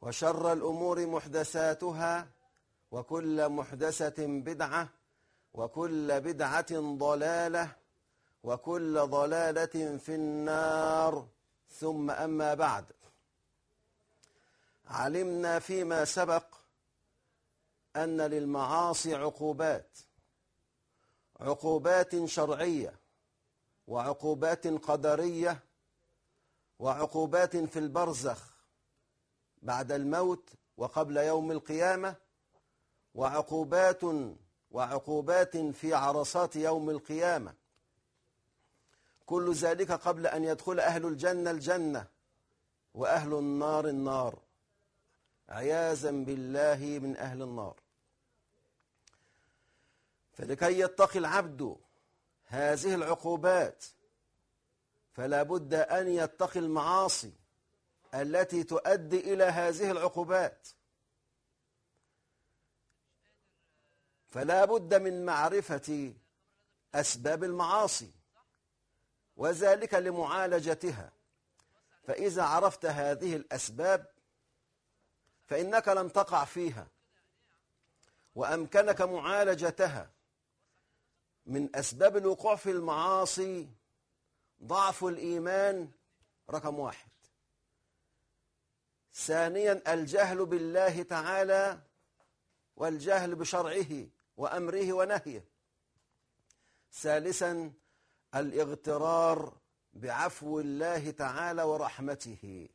وشر الأمور محدثاتها وكل محدثة بدعة وكل بدعة ضلالة وكل ضلالة في النار. ثم أما بعد. علمنا فيما سبق أن للمعاصي عقوبات عقوبات شرعية وعقوبات قدرية وعقوبات في البرزخ. بعد الموت وقبل يوم القيامة وعقوبات وعقوبات في عرصات يوم القيامة. كل ذلك قبل أن يدخل أهل الجنة الجنة وأهل النار النار. عياذا بالله من أهل النار. فلكي يتقي العبد هذه العقوبات فلا بد أن يتقي المعاصي. التي تؤدي إلى هذه العقوبات. فلا بد من معرفة أسباب المعاصي وذلك لمعالجتها. فإذا عرفت هذه الأسباب فإنك لن تقع فيها وأمكنك معالجتها. من أسباب الوقوع في المعاصي ضعف الإيمان رقم واحد. ثانيا الجهل بالله تعالى والجهل بشرعه وأمره ونهيه. ثالثا الاغترار بعفو الله تعالى ورحمته.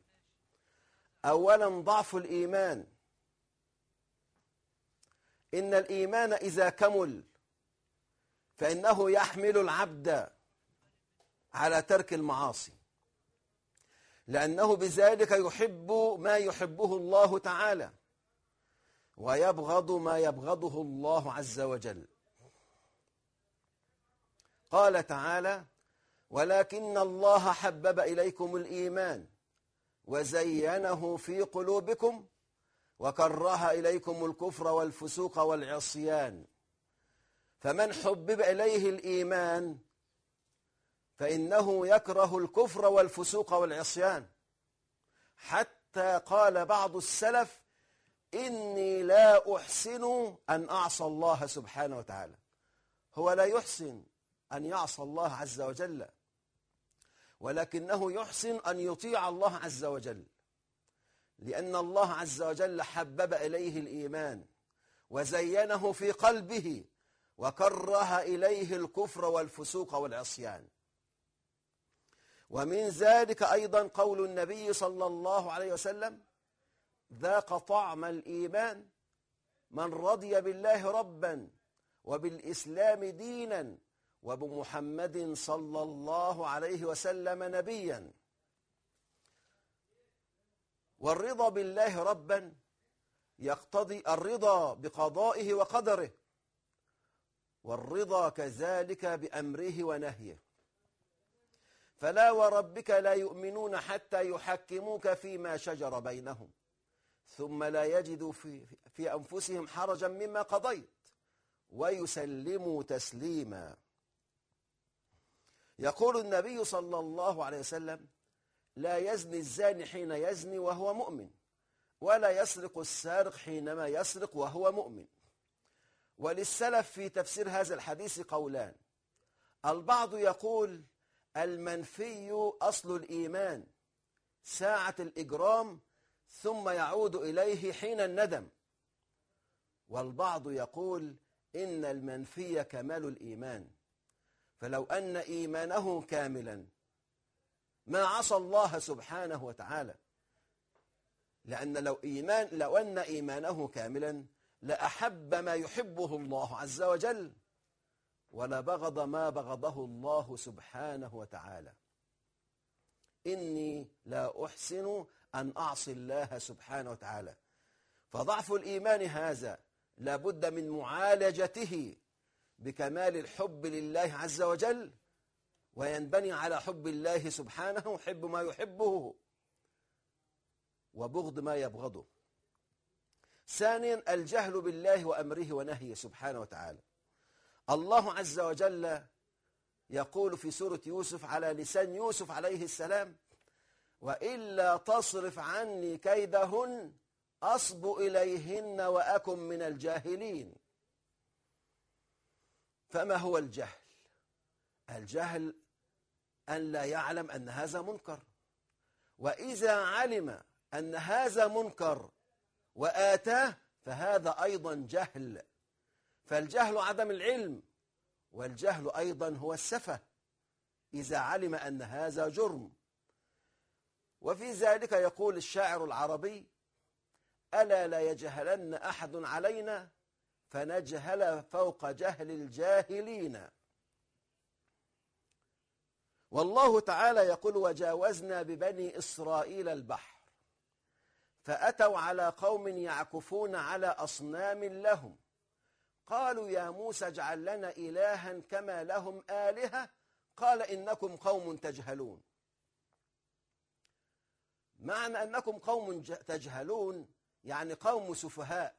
أولا ضعف الإيمان. إن الإيمان إذا كمل فإنه يحمل العبد على ترك المعاصي. لأنه بذلك يحب ما يحبه الله تعالى. ويبغض ما يبغضه الله عز وجل. قال تعالى ولكن الله حبب إليكم الإيمان وزينه في قلوبكم وكره إليكم الكفر والفسوق والعصيان. فمن حبب إليه الإيمان فإنه يكره الكفر والفسوق والعصيان. حتى قال بعض السلف إني لا أحسن أن أعصى الله سبحانه وتعالى. هو لا يحسن أن يعصى الله عز وجل ولكنه يحسن أن يطيع الله عز وجل. لأن الله عز وجل حبب إليه الإيمان وزينه في قلبه وكره إليه الكفر والفسوق والعصيان. ومن ذلك أيضا قول النبي صلى الله عليه وسلم ذاق طعم الإيمان من رضي بالله ربا وبالإسلام دينا وبمحمد صلى الله عليه وسلم نبيا والرضا بالله ربا يقتضي الرضا بقضائه وقدره والرضا كذلك بأمره ونهيه فلا وربك لا يؤمنون حتى يحكموك فيما شجر بينهم ثم لا يجدوا في, في أنفسهم حرجا مما قضيت ويسلموا تسليما. يقول النبي صلى الله عليه وسلم لا يزني الزاني حين يزني وهو مؤمن ولا يسرق السارق حينما يسرق وهو مؤمن. وللسلف في تفسير هذا الحديث قولان البعض يقول المنفي أصل الإيمان ساعة الإجرام ثم يعود إليه حين الندم. والبعض يقول إن المنفي كمال الإيمان فلو أن إيمانه كاملا. ما عصى الله سبحانه وتعالى لأن لو, إيمان لو أن إيمانه كاملا لأحب ما يحبه الله عز وجل. ولبغض ما بغضه الله سبحانه وتعالى. إني لا أحسن أن أعصي الله سبحانه وتعالى. فضعف الإيمان هذا لابد من معالجته بكمال الحب لله عز وجل وينبني على حب الله سبحانه حب ما يحبه وبغض ما يبغضه. ثانيا الجهل بالله وأمره ونهيه سبحانه وتعالى. الله عز وجل يقول في سورة يوسف على لسان يوسف عليه السلام وإلا تصرف عني كيدهن أصب إليهن وأكن من الجاهلين. فما هو الجهل؟ الجهل أن لا يعلم أن هذا منكر. وإذا علم أن هذا منكر وآتاه فهذا أيضا جهل. فالجهل عدم العلم والجهل أيضا هو السفة إذا علم أن هذا جرم. وفي ذلك يقول الشاعر العربي ألا لا يجهلن أحد علينا فنجهل فوق جهل الجاهلين. والله تعالى يقول وجاوزنا ببني إسرائيل البحر فأتوا على قوم يعكفون على أصنام لهم. قالوا يا موسى اجعل لنا إلها كما لهم آلهة. قال إنكم قوم تجهلون. معنى أنكم قوم تجهلون يعني قوم سفهاء.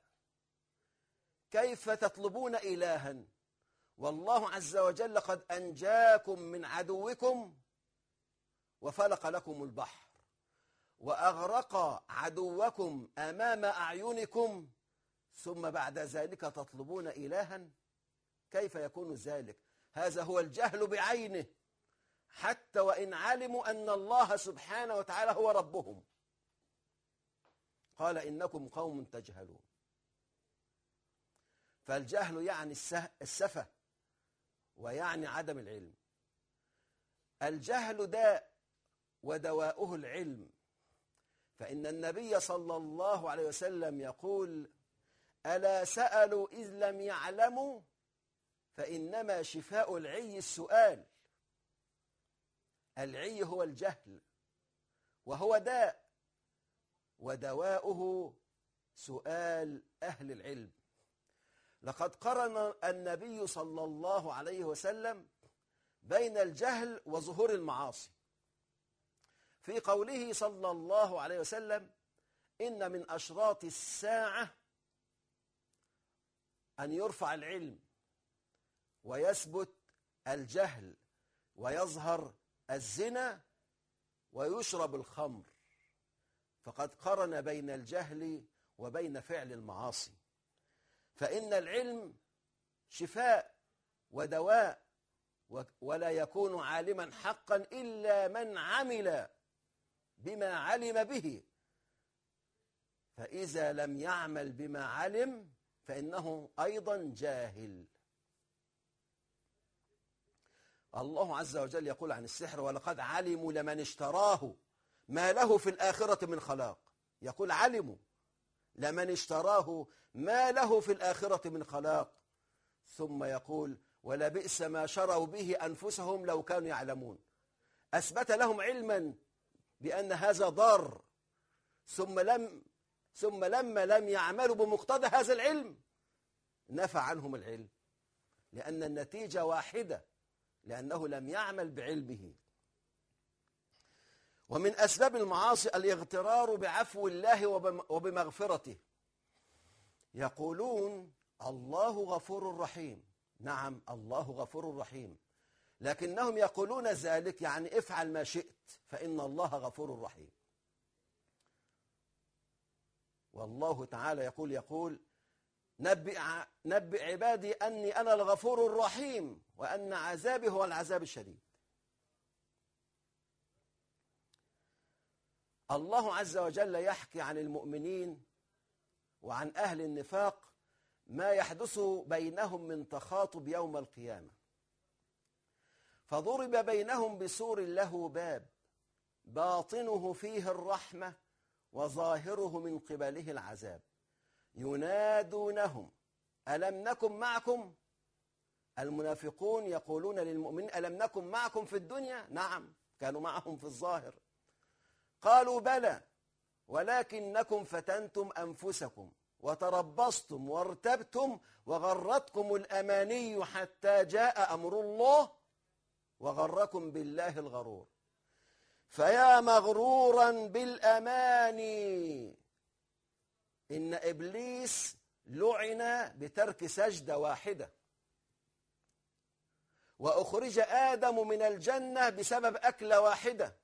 كيف تطلبون إلها؟ والله عز وجل قد أنجاكم من عدوكم وفلق لكم البحر وأغرق عدوكم أمام أعينكم ثم بعد ذلك تطلبون إلها؟ كيف يكون ذلك؟ هذا هو الجهل بعينه. حتى وإن علموا أن الله سبحانه وتعالى هو ربهم. قال إنكم قوم تجهلون. فالجهل يعني السفة ويعني عدم العلم. الجهل داء ودواؤه العلم. فإن النبي صلى الله عليه وسلم يقول ألا سألوا إذ لم يعلموا؟ فإنما شفاء العي السؤال. العي هو الجهل وهو داء ودواؤه سؤال أهل العلم. لقد قرن النبي صلى الله عليه وسلم بين الجهل وظهور المعاصي. في قوله صلى الله عليه وسلم إن من أشراط الساعة أن يرفع العلم ويثبت الجهل ويظهر الزنا ويشرب الخمر. فقد قرن بين الجهل وبين فعل المعاصي. فإن العلم شفاء ودواء ولا يكون عالما حقا إلا من عمل بما علم به. فإذا لم يعمل بما علم فإنه أيضا جاهل. الله عز وجل يقول عن السحر ولقد علموا لمن اشتراه ما له في الآخرة من خلاق. يقول علموا لمن اشتراه ما له في الآخرة من خلاق. ثم يقول ولبئس ما شروا به أنفسهم لو كانوا يعلمون. أثبت لهم علما بأن هذا ضار. ثم لم ثم لما لم يعملوا بمقتضى هذا العلم نفى عنهم العلم. لأن النتيجة واحدة لأنه لم يعمل بعلمه. ومن أسباب المعاصي الاغترار بعفو الله وبمغفرته. يقولون الله غفور رحيم. نعم الله غفور رحيم. لكنهم يقولون ذلك يعني افعل ما شئت فإن الله غفور رحيم. والله تعالى يقول يقول نبئ, نبئ عبادي أني أنا الغفور الرحيم وأن عذابي هو العذاب الشديد. الله عز وجل يحكي عن المؤمنين وعن أهل النفاق ما يحدث بينهم من تخاطب يوم القيامة. فضرب بينهم بسور له باب باطنه فيه الرحمة وظاهره من قبله العذاب. ينادونهم ألم نكن معكم؟ المنافقون يقولون للمؤمنين ألم نكن معكم في الدنيا؟ نعم كانوا معهم في الظاهر. قالوا بلى ولكنكم فتنتم أنفسكم وتربصتم وارتبتم وغرتكم الأماني حتى جاء أمر الله وغركم بالله الغرور. فيا مغرورا بالأماني إن إبليس لعن بترك سجدة واحدة. وأخرج آدم من الجنة بسبب أكلة واحدة.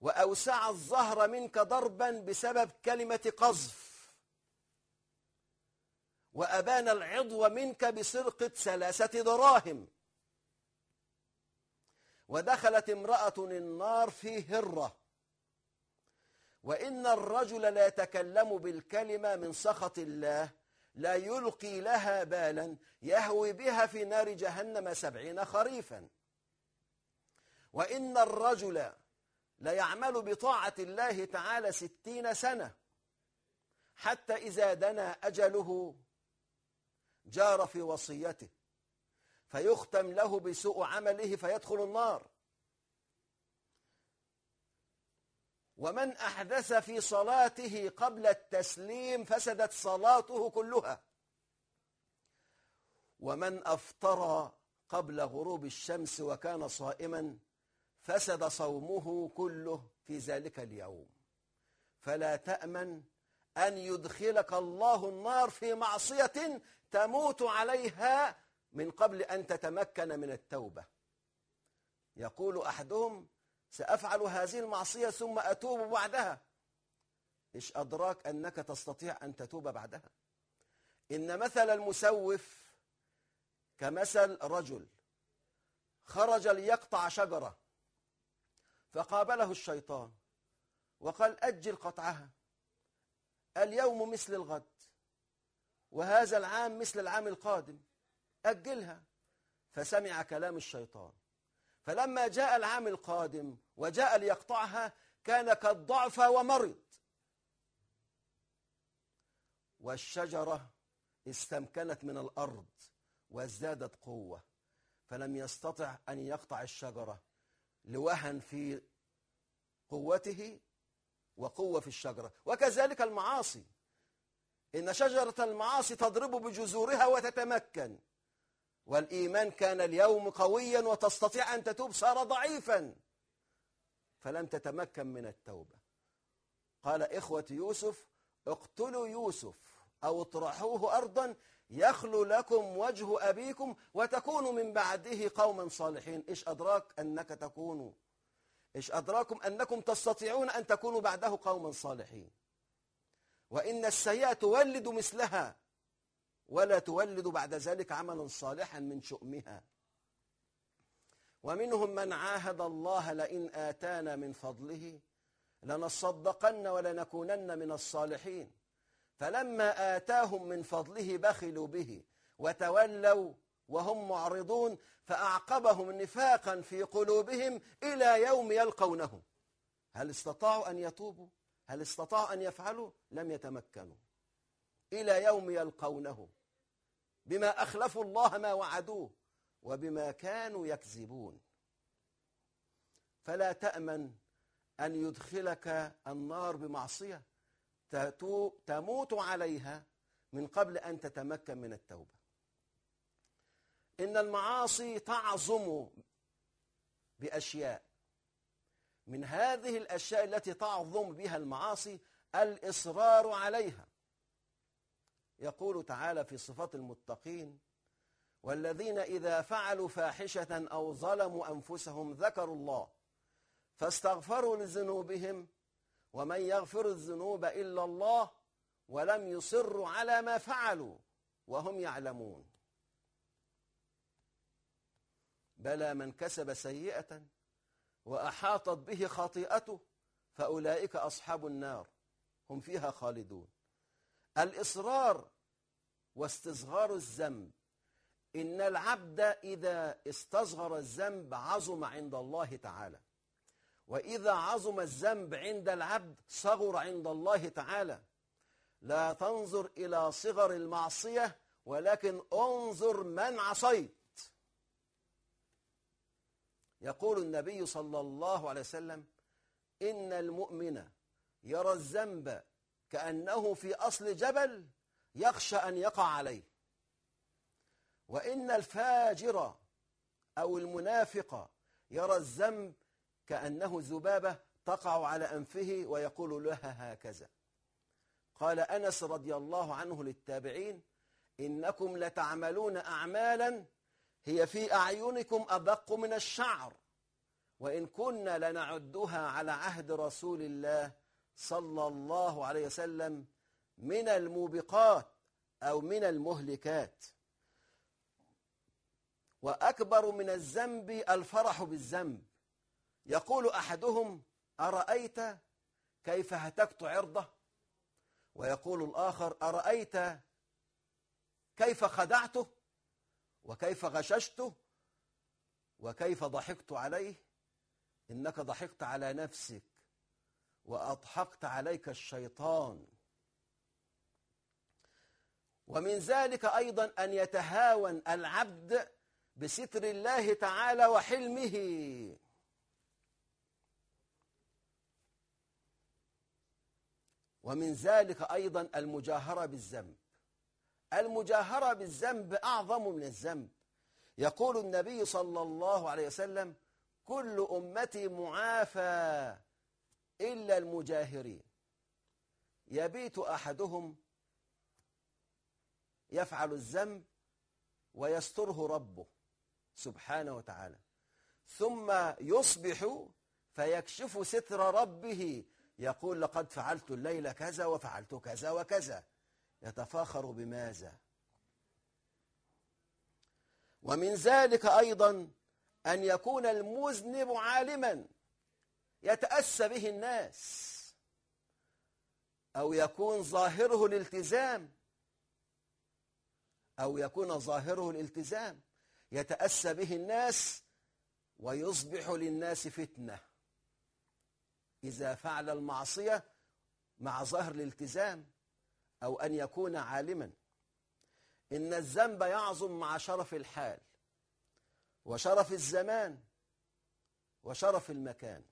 وأوسع الظهر منك ضربا بسبب كلمة قذف. وأبان العضو منك بسرقة ثلاثة دراهم. ودخلت امرأة النار في هرة. وإن الرجل لا يتكلم بالكلمة من سخط الله لا يلقي لها بالا يهوي بها في نار جهنم سبعين خريفا. وإن الرجل ليعمل بطاعة الله تعالى ستين سنة. حتى إذا دنا أجله جار في وصيته. فيختم له بسوء عمله فيدخل النار. ومن أحدث في صلاته قبل التسليم فسدت صلاته كلها. ومن أفطر قبل غروب الشمس وكان صائما فسد صومه كله في ذلك اليوم. فلا تأمن أن يدخلك الله النار في معصية تموت عليها من قبل أن تتمكن من التوبة. يقول أحدهم سأفعل هذه المعصية ثم أتوب بعدها. إيش أدراك أنك تستطيع أن تتوب بعدها؟ إن مثل المسوف كمثل رجل خرج ليقطع شجرة فقابله الشيطان وقال أجل قطعها اليوم مثل الغد وهذا العام مثل العام القادم. أجلها. فسمع كلام الشيطان. فلما جاء العام القادم وجاء ليقطعها كان قد ضعف ومرض. والشجرة استمكنت من الأرض وازدادت قوة. فلم يستطع أن يقطع الشجرة لوهن في قوته وقوة في الشجرة. وكذلك المعاصي. إن شجرة المعاصي تضرب بجذورها وتتمكن. والإيمان كان اليوم قويا وتستطيع أن تتوب صار ضعيفا. فلم تتمكن من التوبة. قال إخوة يوسف اقتلوا يوسف أو اطرحوه أرضا يخلو لكم وجه أبيكم وتكونوا من بعده قوما صالحين. إيش أدراك أنك تكونوا إيش أدراكم أنكم تستطيعون أن تكونوا بعده قوما صالحين؟ وإن السيئة تولد مثلها. ولا تولد بعد ذلك عملا صالحا من شؤمها. ومنهم من عاهد الله لئن آتانا من فضله لنصدقن ولنكونن من الصالحين. فلما آتاهم من فضله بخلوا به وتولوا وهم معرضون فأعقبهم نفاقا في قلوبهم إلى يوم يلقونه هل استطاعوا أن يتوبوا؟ هل استطاعوا أن يفعلوا؟ لم يتمكنوا. إلى يوم يلقونه. بما أخلفوا الله ما وعدوه وبما كانوا يكذبون. فلا تأمن أن يدخلك النار بمعصية تموت عليها من قبل أن تتمكن من التوبة. إن المعاصي تعظم بأشياء. من هذه الأشياء التي تعظم بها المعاصي الإصرار عليها. يقول تعالى في صفات المتقين والذين إذا فعلوا فاحشة أو ظلموا أنفسهم ذكروا الله فاستغفروا لذنوبهم ومن يغفر الذنوب إلا الله ولم يصروا على ما فعلوا وهم يعلمون. بلى من كسب سيئة وأحاطت به خطيئته فأولئك أصحاب النار هم فيها خالدون. الإصرار واستصغار الذنب. إن العبد إذا استصغر الذنب عظم عند الله تعالى. وإذا عظم الذنب عند العبد صغر عند الله تعالى. لا تنظر إلى صغر المعصية ولكن انظر من عصيت. يقول النبي صلى الله عليه وسلم إن المؤمن يرى الذنب كأنه في أصل جبل يخشى أن يقع عليه. وإن الفاجر أو المنافق يرى الذنب كأنه ذبابة تقع على أنفه ويقول لها هكذا. قال أنس رضي الله عنه للتابعين إنكم لتعملون أعمالا هي في أعينكم أدق من الشعر وإن كنا لنعدها على عهد رسول الله صلى الله عليه وسلم من الموبقات أو من المهلكات. وأكبر من الذنب الفرح بالذنب. يقول أحدهم أرأيت كيف هتكت عرضه؟ ويقول الآخر أرأيت كيف خدعته؟ وكيف غششته؟ وكيف ضحكت عليه؟ إنك ضحكت على نفسك. وأضحكت عليك الشيطان. ومن ذلك أيضا أن يتهاون العبد بستر الله تعالى وحلمه. ومن ذلك أيضا المجاهرة بالذنب. المجاهرة بالذنب أعظم من الذنب. يقول النبي صلى الله عليه وسلم كل أمتي معافى إلا المجاهرين. يبيت أحدهم يفعل الذنب ويستره ربه سبحانه وتعالى. ثم يصبح فيكشف ستر ربه يقول لقد فعلت الليلة كذا وفعلت كذا وكذا. يتفاخر بماذا؟ ومن ذلك أيضا أن يكون المذنب عالما. يتأسى به الناس. أو يكون ظاهره الالتزام أو يكون ظاهره الالتزام يتأسى به الناس ويصبح للناس فتنة. إذا فعل المعصية مع ظهر الالتزام أو أن يكون عالما. إن الذنب يعظم مع شرف الحال وشرف الزمان وشرف المكان.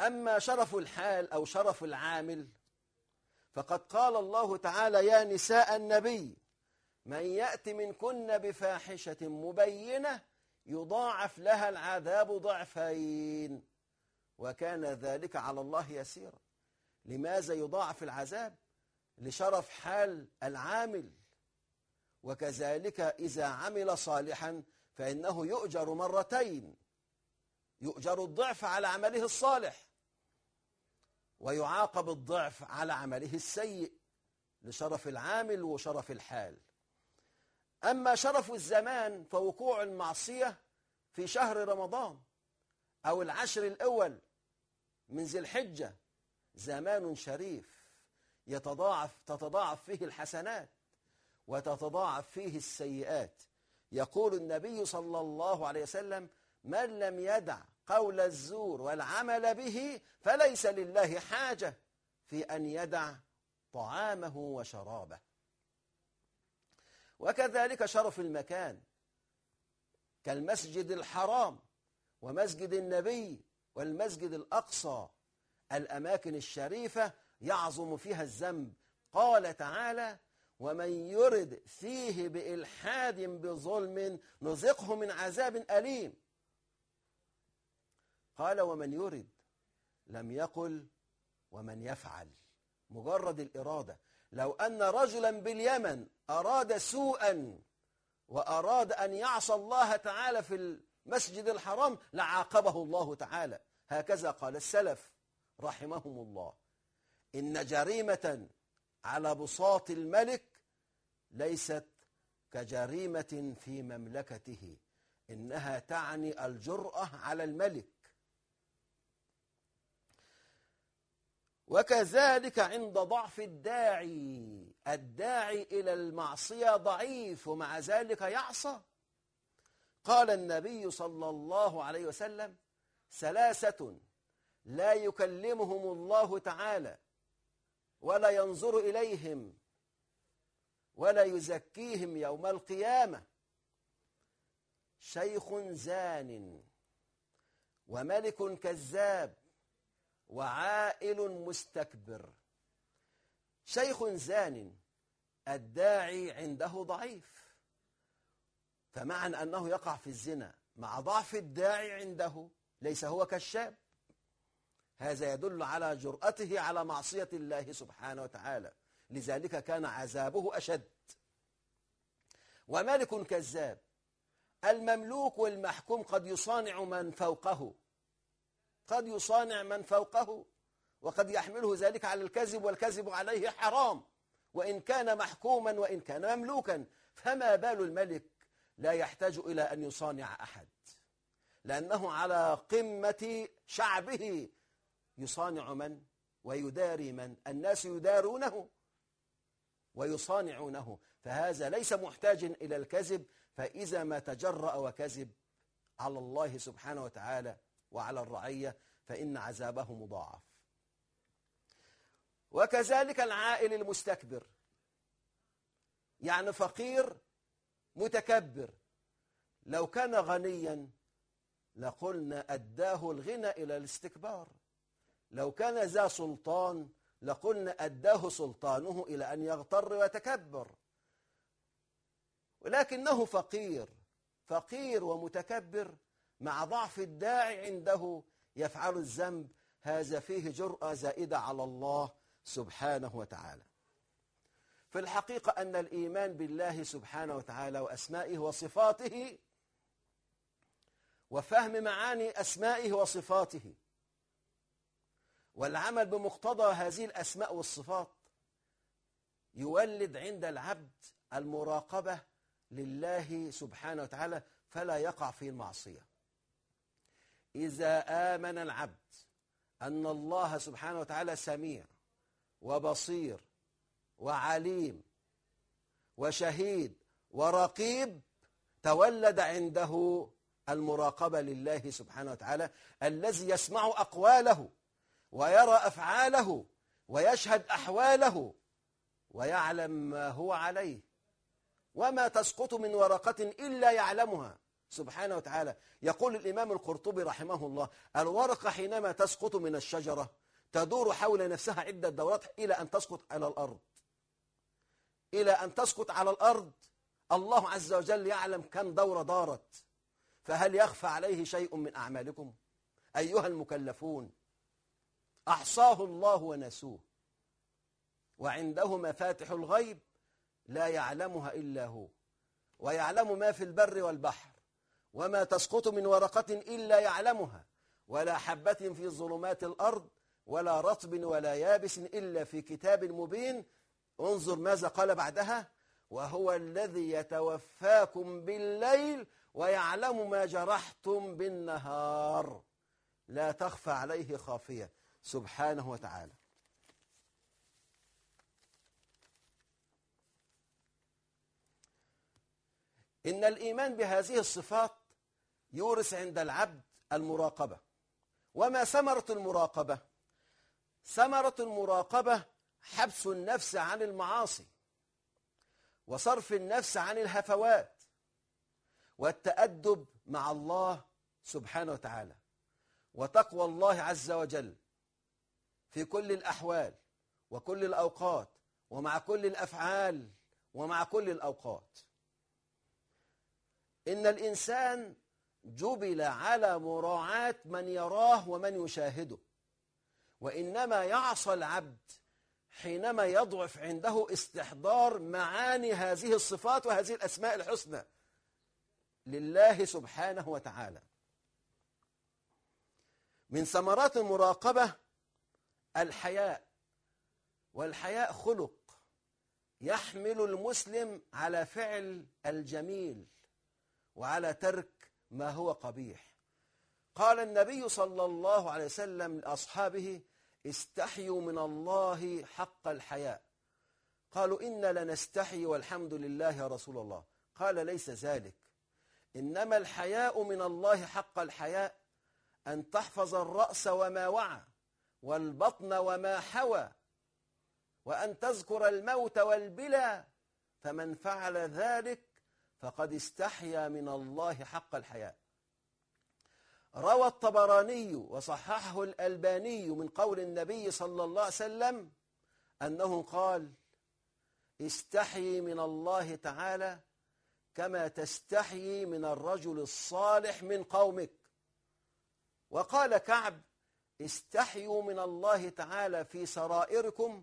أما شرف الحال أو شرف العامل فقد قال الله تعالى يا نساء النبي من يأت منكن بفاحشة مبينة يضاعف لها العذاب ضعفين وكان ذلك على الله يسيرا. لماذا يضاعف العذاب؟ لشرف حال العامل. وكذلك إذا عمل صالحا فإنه يؤجر مرتين يؤجر الضعف على عمله الصالح. ويعاقب الضعف على عمله السيء لشرف العامل وشرف الحال. أما شرف الزمان فوقوع المعصية في شهر رمضان أو العشر الأول من ذي الحجة زمان شريف يتضاعف تتضاعف فيه الحسنات وتتضاعف فيه السيئات. يقول النبي صلى الله عليه وسلم من لم يدع قول الزور والعمل به فليس لله حاجة في أن يدع طعامه وشرابه. وكذلك شرف المكان كالمسجد الحرام ومسجد النبي والمسجد الأقصى الأماكن الشريفة يعظم فيها الذنب. قال تعالى ومن يرد فيه بإلحاد بظلم نزقه من عذاب أليم قال ومن يرد؟ لم يقل ومن يفعل. مجرد الإرادة. لو أن رجلا باليمن أراد سوءا وأراد أن يعصى الله تعالى في المسجد الحرام لعاقبه الله تعالى. هكذا قال السلف رحمهم الله. إن جريمة على بساط الملك ليست كجريمة في مملكته. إنها تعني الجرأة على الملك. وكذلك عند ضعف الداعي الداعي إلى المعصية ضعيف ومع ذلك يعصى. قال النبي صلى الله عليه وسلم ثلاثة لا يكلمهم الله تعالى ولا ينظر إليهم ولا يزكيهم يوم القيامة. شيخ زان وملك كذاب وعائل مستكبر. شيخ زان الداعي عنده ضعيف. فمعنى أنه يقع في الزنا مع ضعف الداعي عنده ليس هو كالشاب. هذا يدل على جرأته على معصية الله سبحانه وتعالى. لذلك كان عذابه أشد. وملك كذاب. المملوك والمحكوم قد يصانع من فوقه. قد يصانع من فوقه وقد يحمله ذلك على الكذب والكذب عليه حرام. وإن كان محكوما وإن كان مملوكا فما بال الملك لا يحتاج إلى أن يصانع أحد. لأنه على قمة شعبه يصانع من؟ ويداري من؟ الناس يدارونه ويصانعونه. فهذا ليس محتاج إلى الكذب فإذا ما تجرأ وكذب على الله سبحانه وتعالى وعلى الرعية فإن عذابه مضاعف. وكذلك العائل المستكبر. يعني فقير متكبر. لو كان غنيا لقلنا أداه الغنى إلى الاستكبار. لو كان ذا سلطان لقلنا أداه سلطانه إلى أن يغتر ويتكبر. ولكنه فقير فقير ومتكبر مع ضعف الداعي عنده يفعل الذنب. هذا فيه جرأة زائدة على الله سبحانه وتعالى. في الحقيقة أن الإيمان بالله سبحانه وتعالى وأسمائه وصفاته وفهم معاني أسمائه وصفاته والعمل بمقتضى هذه الأسماء والصفات يولد عند العبد المراقبة لله سبحانه وتعالى فلا يقع في المعصية إذا آمن العبد أن الله سبحانه وتعالى سميع وبصير وعليم وشهيد ورقيب تولد عنده المراقبة لله سبحانه وتعالى الذي يسمع أقواله ويرى أفعاله ويشهد أحواله ويعلم ما هو عليه. وما تسقط من ورقة إلا يعلمها. سبحانه وتعالى. يقول الإمام القرطبي رحمه الله الورقة حينما تسقط من الشجرة تدور حول نفسها عدة دورات إلى أن تسقط على الأرض. إلى أن تسقط على الأرض. الله عز وجل يعلم كم دورة دارت. فهل يخفى عليه شيء من أعمالكم؟ أيها المكلفون أحصاه الله ونسوه. وعنده مفاتح الغيب لا يعلمها إلا هو. ويعلم ما في البر والبحر. وما تسقط من ورقة إلا يعلمها ولا حبة في ظلمات الأرض ولا رطب ولا يابس إلا في كتاب مبين. انظر ماذا قال بعدها وهو الذي يتوفاكم بالليل ويعلم ما جرحتم بالنهار. لا تخفى عليه خافية. سبحانه وتعالى. إن الإيمان بهذه الصفات يورث عند العبد المراقبة. وما ثمرة المراقبة؟ ثمرة المراقبة حبس النفس عن المعاصي وصرف النفس عن الهفوات والتأدب مع الله سبحانه وتعالى وتقوى الله عز وجل في كل الأحوال وكل الأوقات ومع كل الأفعال ومع كل الأوقات. إن الإنسان جبل على مراعاة من يراه ومن يشاهده. وإنما يعصى العبد حينما يضعف عنده استحضار معاني هذه الصفات وهذه الأسماء الحسنى. لله سبحانه وتعالى. من ثمرات المراقبة الحياء. والحياء خلق يحمل المسلم على فعل الجميل وعلى ترك ما هو قبيح. قال النبي صلى الله عليه وسلم لأصحابه استحيوا من الله حق الحياء. قالوا إنا لنستحي والحمد لله يا رسول الله. قال ليس ذلك. إنما الحياء من الله حق الحياء أن تحفظ الرأس وما وعى والبطن وما حوى وأن تذكر الموت والبلى فمن فعل ذلك فقد استحيا من الله حق الحياء. روى الطبراني وصححه الألباني من قول النبي صلى الله عليه وسلم أنه قال استحي من الله تعالى كما تستحيي من الرجل الصالح من قومك وقال كعب استحيوا من الله تعالى في سرائركم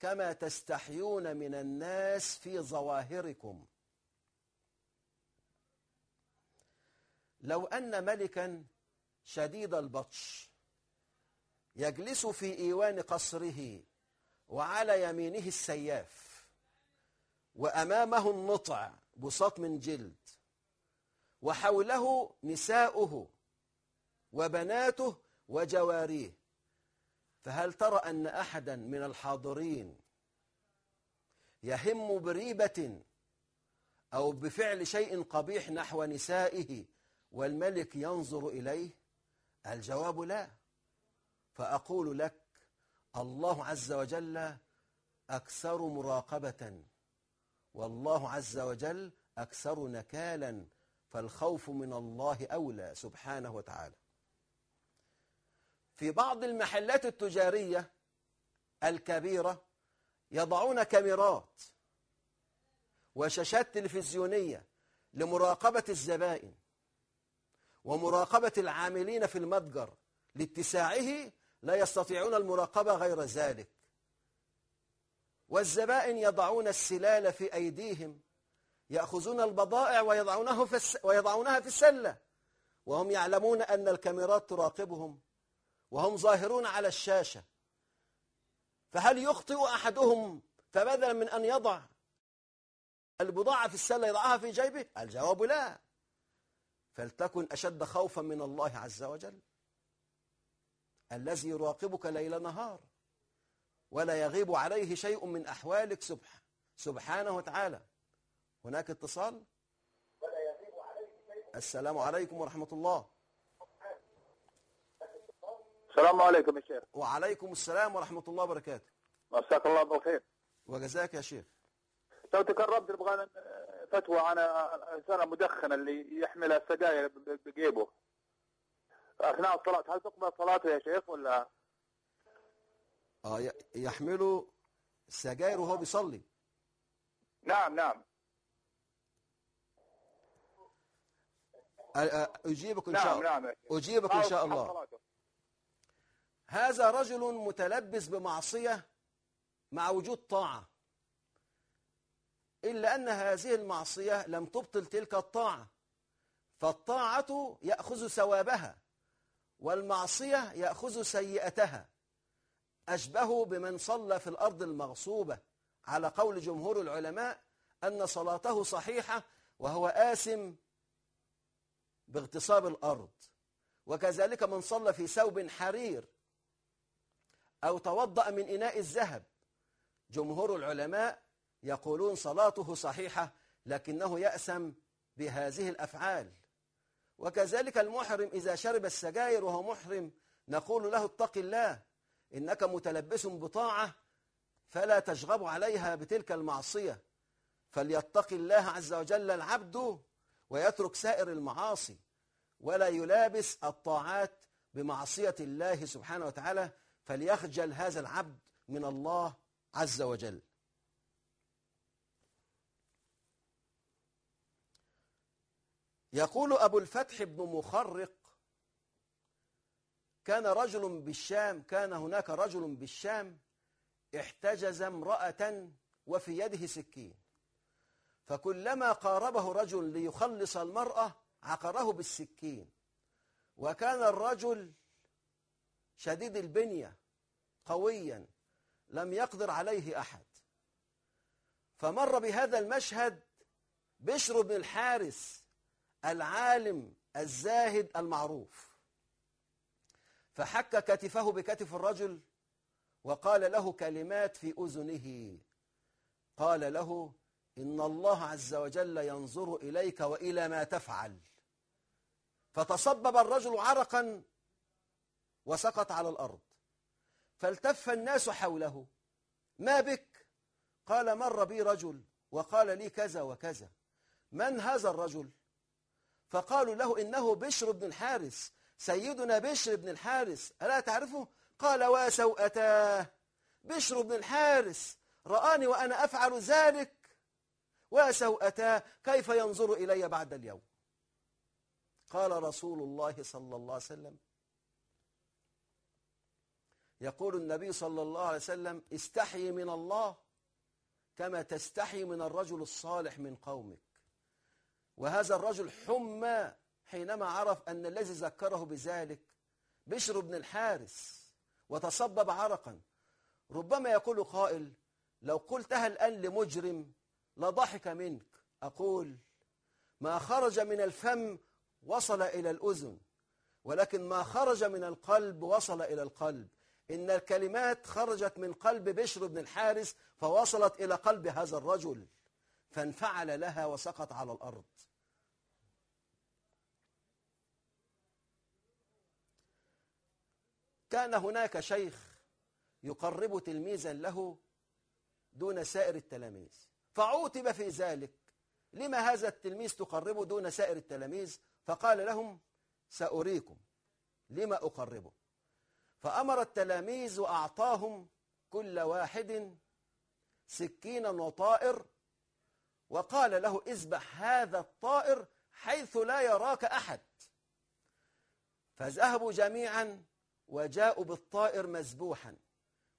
كما تستحيون من الناس في ظواهركم لو أن ملكا شديد البطش يجلس في إيوان قصره وعلى يمينه السياف وأمامه النطع بساط من جلد وحوله نساؤه وبناته وجواريه فهل ترى أن أحدا من الحاضرين يهم بريبة أو بفعل شيء قبيح نحو نسائه والملك ينظر إليه؟ الجواب لا. فأقول لك الله عز وجل أكثر مراقبة. والله عز وجل أكثر نكالا فالخوف من الله أولى سبحانه وتعالى. في بعض المحلات التجارية الكبيرة يضعون كاميرات وشاشات تلفزيونية لمراقبة الزبائن. ومراقبة العاملين في المتجر لاتساعه لا يستطيعون المراقبة غير ذلك. والزبائن يضعون السلال في أيديهم يأخذون البضائع ويضعونه في الس... ويضعونها في السلة. وهم يعلمون أن الكاميرات تراقبهم وهم ظاهرون على الشاشة. فهل يخطئ أحدهم فبدلا من أن يضع البضاعة في السلة يضعها في جيبه؟ الجواب لا. فلتكن أشد خوفا من الله عز وجل. الذي يراقبك ليل نهار ولا يغيب عليه شيء من أحوالك سبح سبحانه وتعالى. هناك اتصال؟ السلام عليكم ورحمة الله. السلام عليكم يا شيخ. وعليكم السلام ورحمة الله وبركاته. مساك الله بالخير. وجزاك يا شيخ. لو تكرمت نبغى فتوى عن الإنسان المدخن اللي يحمل السجاير بجيبه. أثناء الصلاة هل تقبل صلاته يا شيخ ولا؟ آه ي- يحملوا السجاير وهو بيصلي. نعم نعم. أجيبك إن شاء نعم الله. نعم شيخ. أجيبك إن شاء الله. هذا رجل متلبس بمعصية مع وجود طاعة. إلا أن هذه المعصية لم تبطل تلك الطاعة. فالطاعة يأخذ ثوابها والمعصية يأخذ سيئتها. أشبه بمن صلى في الأرض المغصوبة على قول جمهور العلماء أن صلاته صحيحة وهو آثم باغتصاب الأرض. وكذلك من صلى في ثوب حرير أو توضأ من إناء الذهب. جمهور العلماء يقولون صلاته صحيحة لكنه يأسم بهذه الأفعال. وكذلك المحرم إذا شرب السجاير وهو محرم نقول له اتق الله إنك متلبس بطاعة فلا تشغب عليها بتلك المعصية. فليتق الله عز وجل العبد ويترك سائر المعاصي ولا يلابس الطاعات بمعصية الله سبحانه وتعالى فليخجل هذا العبد من الله عز وجل. يقول أبو الفتح بن مخرق كان رجل بالشام كان هناك رجل بالشام احتجز امرأة وفي يده سكين. فكلما قاربه رجل ليخلص المرأة عقره بالسكين. وكان الرجل شديد البنية قويا لم يقدر عليه أحد. فمر بهذا المشهد بشر بن الحارث العالم الزاهد المعروف. فحك كتفه بكتف الرجل وقال له كلمات في أذنه. قال له إن الله عز وجل ينظر إليك وإلى ما تفعل. فتصبب الرجل عرقا وسقط على الأرض. فالتف الناس حوله. ما بك؟ قال مر بي رجل وقال لي كذا وكذا. من هذا الرجل؟ فقالوا له إنه بشر بن الحارث سيدنا بشر بن الحارث ألا تعرفه؟ قال وسوءتاه بشر بن الحارث رآني وأنا أفعل ذلك. وسوءتاه كيف ينظر إلي بعد اليوم؟ قال رسول الله صلى الله عليه وسلم. يقول النبي صلى الله عليه وسلم استحي من الله كما تستحي من الرجل الصالح من قومك. وهذا الرجل حمى حينما عرف أن الذي ذكره بذلك بشر بن الحارث وتصبب عرقا. ربما يقول قائل لو قلتها الآن لمجرم لضحك منك. أقول ما خرج من الفم وصل إلى الأذن ولكن ما خرج من القلب وصل إلى القلب. إن الكلمات خرجت من قلب بشر بن الحارث فوصلت إلى قلب هذا الرجل. فانفعل لها وسقط على الأرض. كان هناك شيخ يقرب تلميذا له دون سائر التلاميذ. فعوتب في ذلك. لما هذا التلميذ تقربه دون سائر التلاميذ؟ فقال لهم سأريكم. لما أقربه؟ فأمر التلاميذ وأعطاهم كل واحد سكينا وطائر وقال له اذبح هذا الطائر حيث لا يراك أحد. فذهبوا جميعا وجاءوا بالطائر مذبوحا.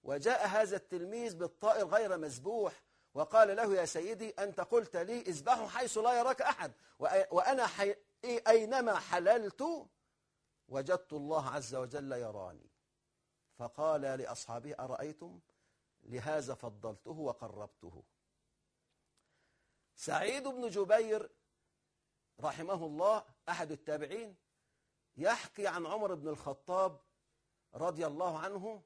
وجاء هذا التلميذ بالطائر غير مذبوح وقال له يا سيدي أنت قلت لي اذبحه حيث لا يراك أحد. وأنا حي... أينما حللت وجدت الله عز وجل يراني. فقال لأصحابه أرأيتم؟ لهذا فضلته وقربته. سعيد بن جبير رحمه الله أحد التابعين يحكي عن عمر بن الخطاب رضي الله عنه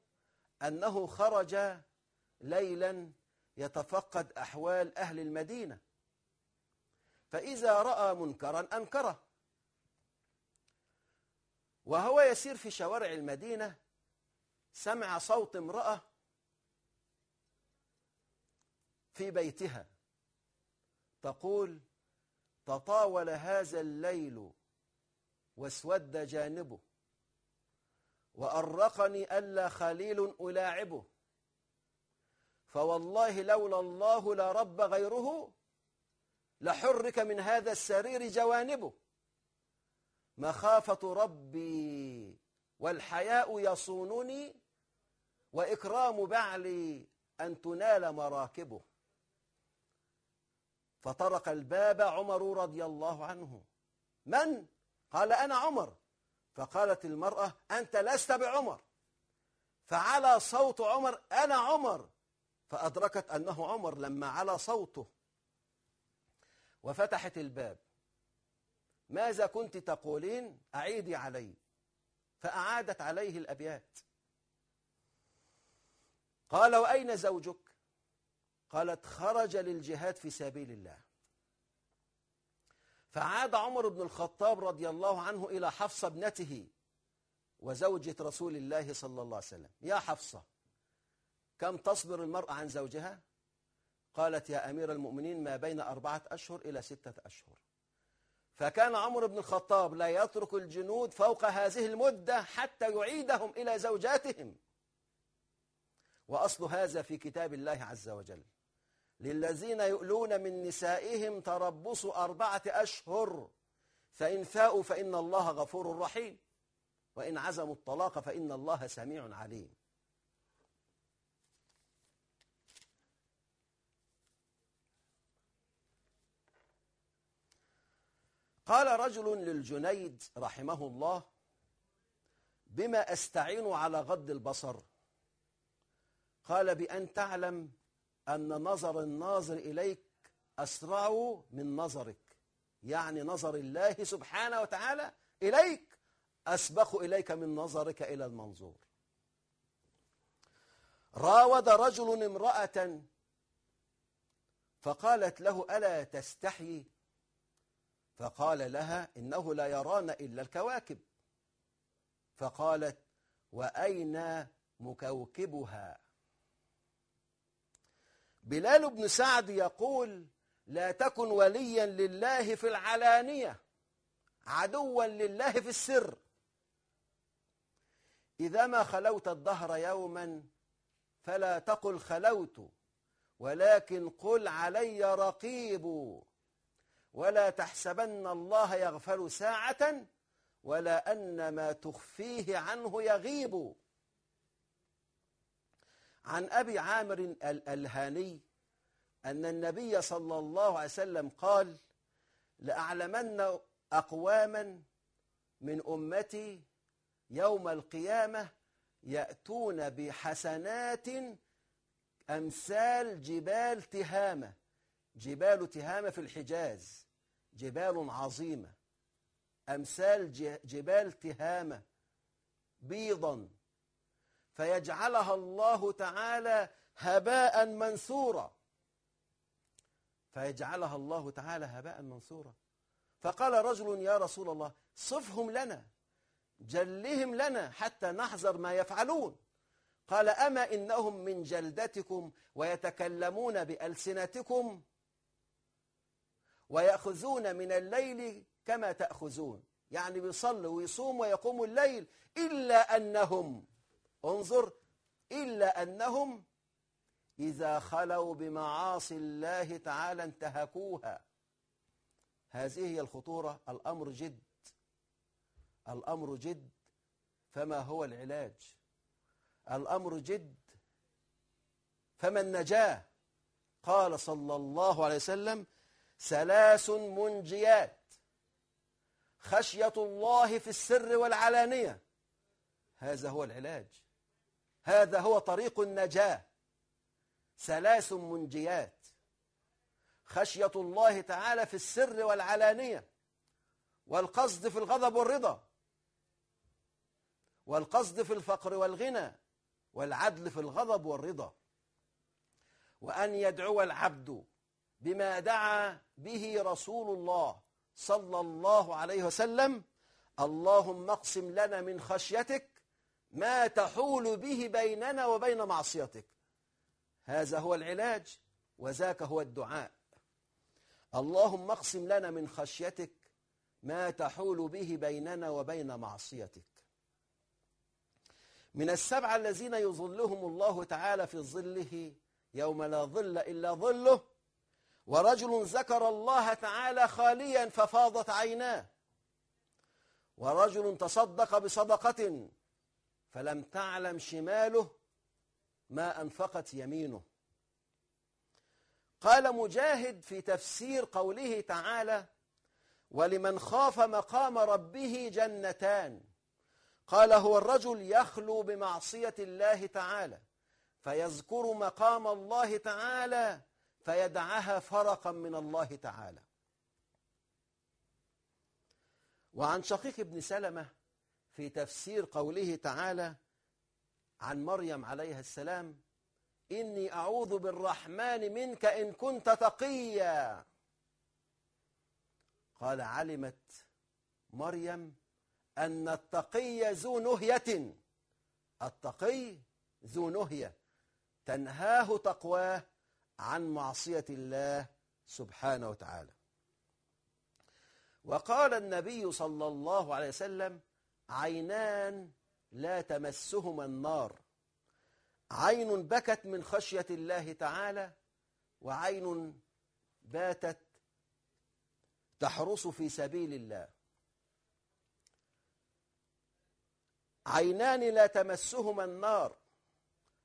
أنه خرج ليلا يتفقد أحوال أهل المدينة. فإذا رأى منكرا أنكره. وهو يسير في شوارع المدينة سمع صوت امرأة في بيتها. تقول تطاول هذا الليل واسود جانبه وأرقني ألا خليل ألاعبه. فوالله لولا الله لا رب غيره لحرك من هذا السرير جوانبه. مخافة ربي والحياء يصونني وإكرام بعلي أن تنال مراكبه. فطرق الباب عمر رضي الله عنه. من؟ قال أنا عمر. فقالت المرأة أنت لست بعمر. فعلى صوت عمر أنا عمر. فأدركت أنه عمر لما على صوته. وفتحت الباب. ماذا كنت تقولين؟ أعيدي علي. فأعادت عليه الأبيات. قال وأين زوجك؟ قالت خرج للجهاد في سبيل الله. فعاد عمر بن الخطاب رضي الله عنه إلى حفصة ابنته وزوجة رسول الله صلى الله عليه وسلم. يا حفصة كم تصبر المرأة عن زوجها؟ قالت يا أمير المؤمنين ما بين أربعة أشهر إلى ستة أشهر. فكان عمر بن الخطاب لا يترك الجنود فوق هذه المدة حتى يعيدهم إلى زوجاتهم. وأصل هذا في كتاب الله عز وجل. للذين يؤلون من نسائهم تربص أربعة أشهر. فإن فاءوا فإن الله غفور رحيم. وإن عزموا الطلاق فإن الله سميع عليم. قال رجل للجنيد رحمه الله بما أستعين على غض البصر؟ قال بأن تعلم أن نظر الناظر إليك أسرع من نظرك. يعني نظر الله سبحانه وتعالى إليك أسبق إليك من نظرك إلى المنظور. راود رجل امرأة فقالت له ألا تستحي؟ فقال لها إنه لا يرانا إلا الكواكب. فقالت وأين مكوكبها؟ بلال بن سعد يقول لا تكن وليا لله في العلانية عدوا لله في السر. إذا ما خلوت الدهر يوما فلا تقل خلوت ولكن قل علي رقيب. ولا تحسبن الله يغفل ساعة ولا أن ما تخفيه عنه يغيب. عن أبي عامر الألهاني أن النبي صلى الله عليه وسلم قال لأعلمن أقواما من أمتي يوم القيامة يأتون بحسنات أمثال جبال تهامة. جبال تهامة في الحجاز جبال عظيمة. أمثال جبال تهامة بيضا فيجعلها الله تعالى هباء منثورا. فيجعلها الله تعالى هباء منثورا. فقال رجل يا رسول الله صفهم لنا جلهم لنا حتى نحذر ما يفعلون. قال أما إنهم من جلدتكم ويتكلمون بألسنتكم ويأخذون من الليل كما تأخذون. يعني بيصلي ويصوم ويقوم الليل إلا أنهم انظر إلا أنهم إذا خلوا بمعاصي الله تعالى انتهكوها. هذه هي الخطورة الأمر جد. الأمر جد. فما هو العلاج؟ الأمر جد. فما النجاة؟ قال صلى الله عليه وسلم ثلاث منجيات. خشية الله في السر والعلانية. هذا هو العلاج. هذا هو طريق النجاة. ثلاث منجيات. خشية الله تعالى في السر والعلانية. والقصد في الغضب والرضا. والقصد في الفقر والغنى. والعدل في الغضب والرضا. وأن يدعو العبد بما دعا به رسول الله صلى الله عليه وسلم. اللهم اقسم لنا من خشيتك ما تحول به بيننا وبين معصيتك. هذا هو العلاج وذاك هو الدعاء. اللهم اقسم لنا من خشيتك ما تحول به بيننا وبين معصيتك. من السبعة الذين يظلهم الله تعالى في ظله يوم لا ظل إلا ظله ورجل ذكر الله تعالى خاليا ففاضت عيناه ورجل تصدق بصدقة فلم تعلم شماله ما أنفقت يمينه. قال مجاهد في تفسير قوله تعالى ولمن خاف مقام ربه جنتان قال هو الرجل يخلو بمعصية الله تعالى فيذكر مقام الله تعالى فيدعها فرقا من الله تعالى وعن شقيق بن سلمة في تفسير قوله تعالى عن مريم عليها السلام إني أعوذ بالرحمن منك إن كنت تقيا. قال علمت مريم أن التقي ذو نهية. التقي ذو نهية. تنهاه تقواه عن معصية الله سبحانه وتعالى. وقال النبي صلى الله عليه وسلم عينان لا تمسهما النار. عين بكت من خشية الله تعالى وعين باتت تحرس في سبيل الله. عينان لا تمسهما النار.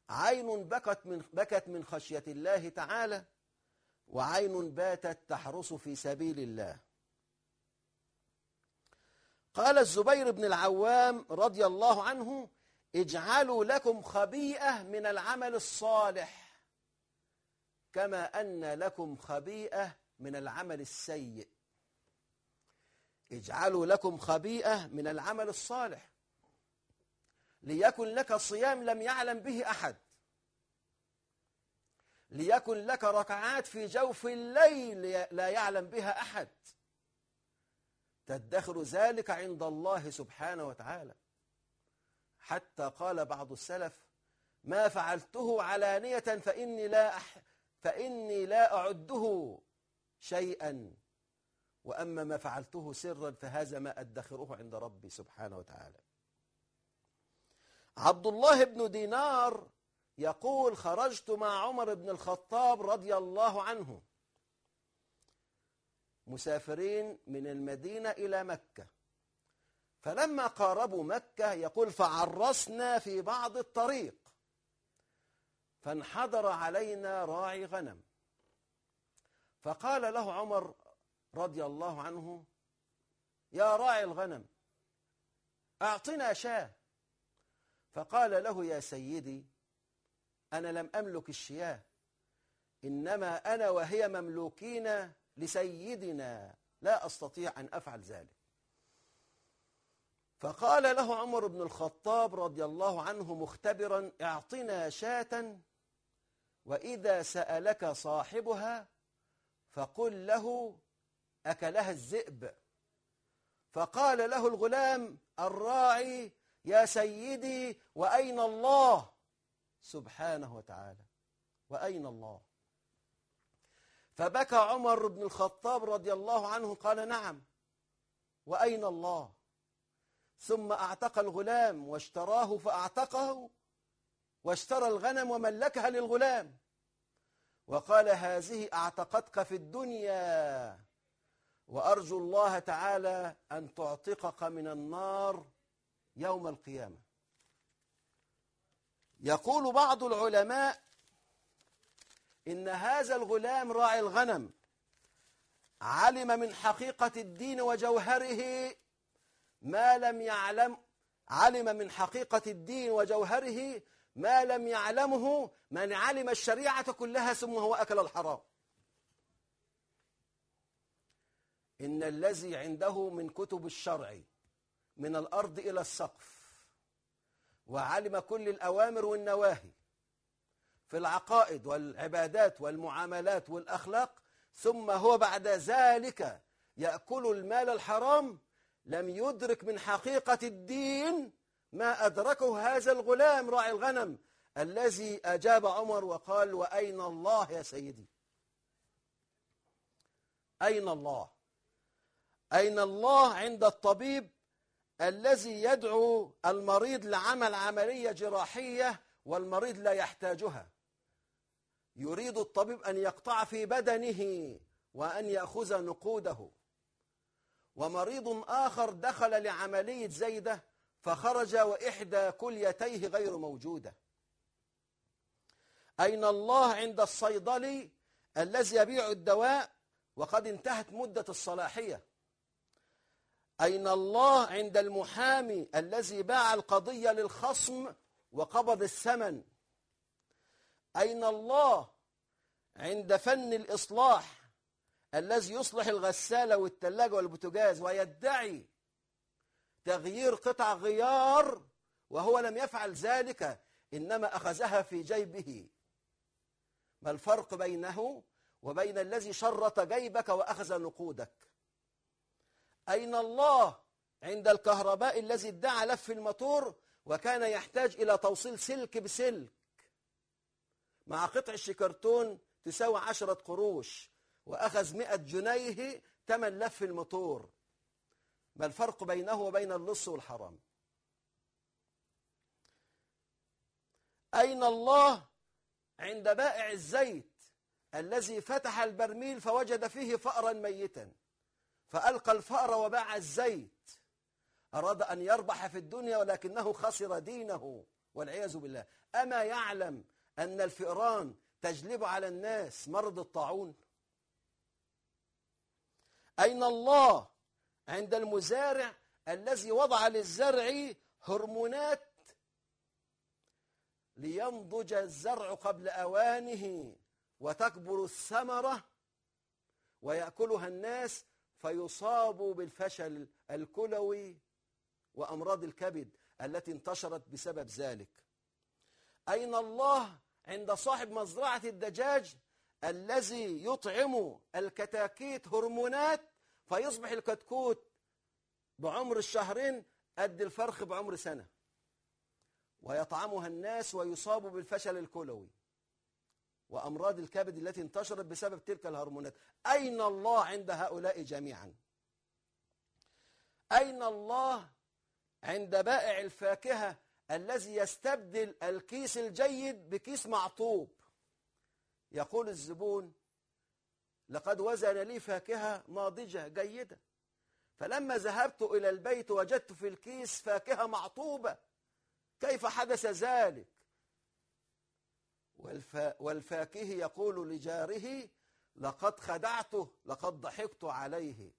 عين بكت من بكت من خشية الله تعالى وعين باتت تحرس في سبيل الله. قال الزبير بن العوام رضي الله عنه اجعلوا لكم خبيئة من العمل الصالح كما أن لكم خبيئة من العمل السيء. اجعلوا لكم خبيئة من العمل الصالح ليكن لك صيام لم يعلم به أحد ليكن لك ركعات في جوف الليل لا يعلم بها أحد. تدخر ذلك عند الله سبحانه وتعالى. حتى قال بعض السلف ما فعلته علانية فإني لا أح فإني لا أعده شيئا. وأما ما فعلته سرا فهذا ما أدخره عند ربي سبحانه وتعالى. عبد الله بن دينار يقول خرجت مع عمر بن الخطاب رضي الله عنه مسافرين من المدينة إلى مكة. فلما قاربوا مكة يقول فعرسنا في بعض الطريق. فانحدر علينا راعي غنم. فقال له عمر رضي الله عنه يا راعي الغنم أعطنا شاة. فقال له يا سيدي أنا لم أملك الشياة إنما أنا وهي مملوكين لسيدنا لا أستطيع أن أفعل ذلك. فقال له عمر بن الخطاب رضي الله عنه مختبرا اعطنا شاة وإذا سألك صاحبها فقل له أكلها الذئب. فقال له الغلام الراعي يا سيدي وأين الله؟ سبحانه وتعالى. وأين الله؟ فبكى عمر بن الخطاب رضي الله عنه قال نعم. وأين الله؟ ثم أعتق الغلام واشتراه فأعتقه واشترى الغنم وملكها للغلام. وقال هذه أعتقتك في الدنيا. وأرجو الله تعالى أن تعتقك من النار يوم القيامة. يقول بعض العلماء إن هذا الغلام راعي الغنم. علم من حقيقة الدين وجوهره ما لم يعلم علم من حقيقة الدين وجوهره ما لم يعلمه من علم الشريعة كلها ثم هو أكل الحرام. إن الذي عنده من كتب الشرع من الأرض إلى السقف وعلم كل الأوامر والنواهي في العقائد والعبادات والمعاملات والأخلاق ثم هو بعد ذلك يأكل المال الحرام لم يدرك من حقيقة الدين ما أدركه هذا الغلام راعي الغنم الذي أجاب عمر وقال وأين الله يا سيدي؟ أين الله؟ أين الله عند الطبيب الذي يدعو المريض لعمل عملية جراحية والمريض لا يحتاجها؟ يريد الطبيب أن يقطع في بدنه وأن يأخذ نقوده. ومريض آخر دخل لعملية زيدة فخرج وإحدى كليتيه غير موجودة. أين الله عند الصيدلي الذي يبيع الدواء وقد انتهت مدة الصلاحية؟ أين الله عند المحامي الذي باع القضية للخصم وقبض الثمن؟ أين الله عند فن الإصلاح الذي يصلح الغسالة والثلاجة والبوتاجاز ويدعي تغيير قطع غيار وهو لم يفعل ذلك إنما أخذها في جيبه. ما الفرق بينه وبين الذي شرط جيبك وأخذ نقودك؟ أين الله عند الكهرباء الذي ادعى لف الموتور وكان يحتاج إلى توصيل سلك بسلك؟ مع قطع الشكرتون تساوي عشرة قروش وأخذ مئة جنيه تمن لف الموتور. ما الفرق بينه وبين اللص والحرام؟ أين الله عند بائع الزيت الذي فتح البرميل فوجد فيه فأرا ميتا؟ فألقى الفأر وباع الزيت. أراد أن يربح في الدنيا ولكنه خسر دينه والعياذ بالله. أما يعلم أن الفئران تجلب على الناس مرض الطاعون. أين الله عند المزارع الذي وضع للزرع هرمونات لينضج الزرع قبل أوانه وتكبر الثمرة ويأكلها الناس فيصابوا بالفشل الكلوي وأمراض الكبد التي انتشرت بسبب ذلك. أين الله عند صاحب مزرعة الدجاج الذي يطعم الكتاكيت هرمونات فيصبح الكتكوت بعمر الشهرين قد الفرخ بعمر سنة. ويطعمها الناس ويصابوا بالفشل الكلوي وأمراض الكبد التي انتشرت بسبب تلك الهرمونات. أين الله عند هؤلاء جميعا؟ أين الله عند بائع الفاكهة الذي يستبدل الكيس الجيد بكيس معطوب. يقول الزبون لقد وزن لي فاكهة ناضجة جيدة فلما ذهبت إلى البيت وجدت في الكيس فاكهة معطوبة كيف حدث ذلك؟ والفا والفاكه يقول لجاره لقد خدعته لقد ضحكت عليه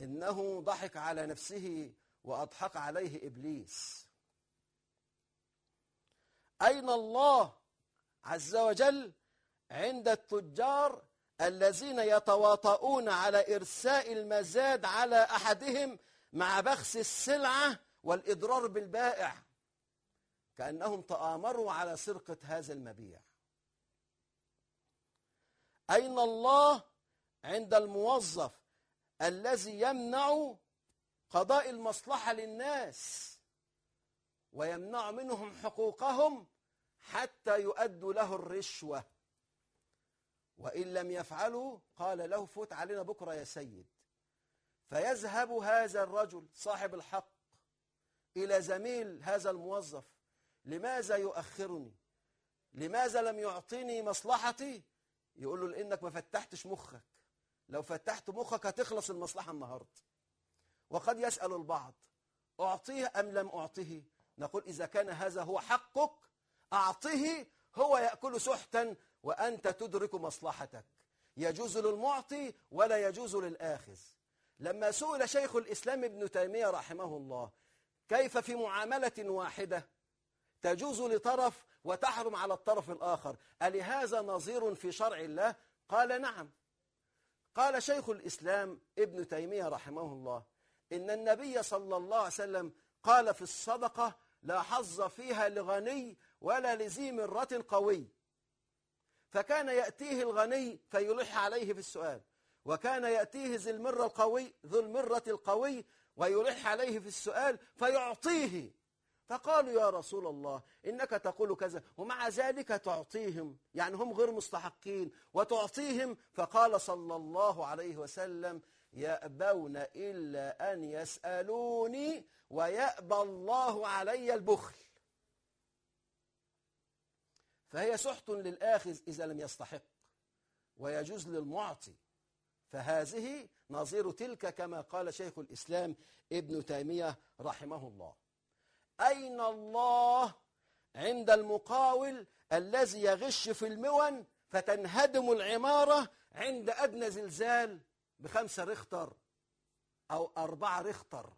إنه ضحك على نفسه وأضحك عليه إبليس. أين الله عز وجل عند التجار الذين يتواطؤون على إرساء المزاد على أحدهم مع بخس السلعة والإضرار بالبائع؟ كأنهم تآمروا على سرقة هذا المبيع. أين الله عند الموظف الذي يمنع قضاء المصلحة للناس ويمنع منهم حقوقهم حتى يؤدوا له الرشوة. وإن لم يفعلوا قال له فوت علينا بكرة يا سيد. فيذهب هذا الرجل صاحب الحق إلى زميل هذا الموظف. لماذا يؤخرني؟ لماذا لم يعطيني مصلحتي؟ يقول له لأنك ما فتحتش مخك. لو فتحت مخك هتخلص المصلحة النهاردة. وقد يسأل البعض أعطيه أم لم أعطيه؟ نقول إذا كان هذا هو حقك أعطيه هو يأكل سحتا وأنت تدرك مصلحتك. يجوز للمعطي ولا يجوز للآخذ. لما سئل شيخ الإسلام ابن تيمية رحمه الله كيف في معاملة واحدة تجوز لطرف وتحرم على الطرف الآخر؟ ألهذا نظير في شرع الله؟ قال نعم. قال شيخ الإسلام ابن تيمية رحمه الله إن النبي صلى الله عليه وسلم قال في الصدقة لا حظ فيها لغني ولا لذي مرة قوي. فكان يأتيه الغني فيلح عليه في السؤال. وكان يأتيه ذي المرة القوي ذو المرة القوي ويلح عليه في السؤال فيعطيه. فقالوا يا رسول الله إنك تقول كذا ومع ذلك تعطيهم. يعني هم غير مستحقين. وتعطيهم فقال صلى الله عليه وسلم يأبون إلا أن يسألوني ويأبى الله علي البخل. فهي سحت للآخذ إذا لم يستحق ويجوز للمعطي. فهذه نظير تلك كما قال شيخ الإسلام ابن تيمية رحمه الله. أين الله عند المقاول الذي يغش في المون فتنهدم العمارة عند أدنى زلزال بخمسة ريختر أو أربعة ريختر؟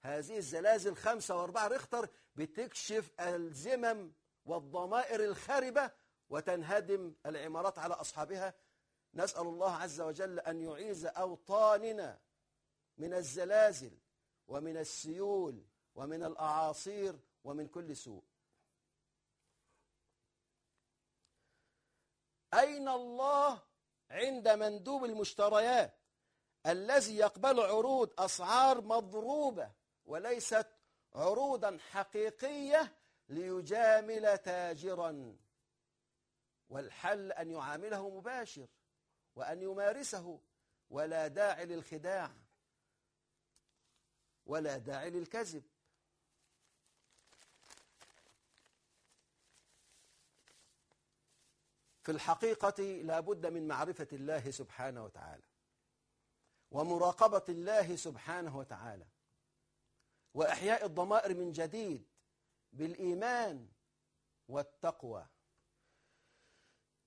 هذه الزلازل خمسة وأربعة ريختر بتكشف الزمم والضمائر الخاربة وتنهدم العمارات على أصحابها. نسأل الله عز وجل أن يعيز أوطاننا من الزلازل ومن السيول ومن الأعاصير ومن كل سوء. أين الله عند مندوب المشتريات الذي يقبل عروض أسعار مضروبة وليست عروضا حقيقية ليجامل تاجرا والحل أن يعامله مباشر وأن يمارسه ولا داعي للخداع ولا داعي للكذب. في الحقيقة لا بد من معرفة الله سبحانه وتعالى ومراقبة الله سبحانه وتعالى وإحياء الضمائر من جديد بالإيمان والتقوى.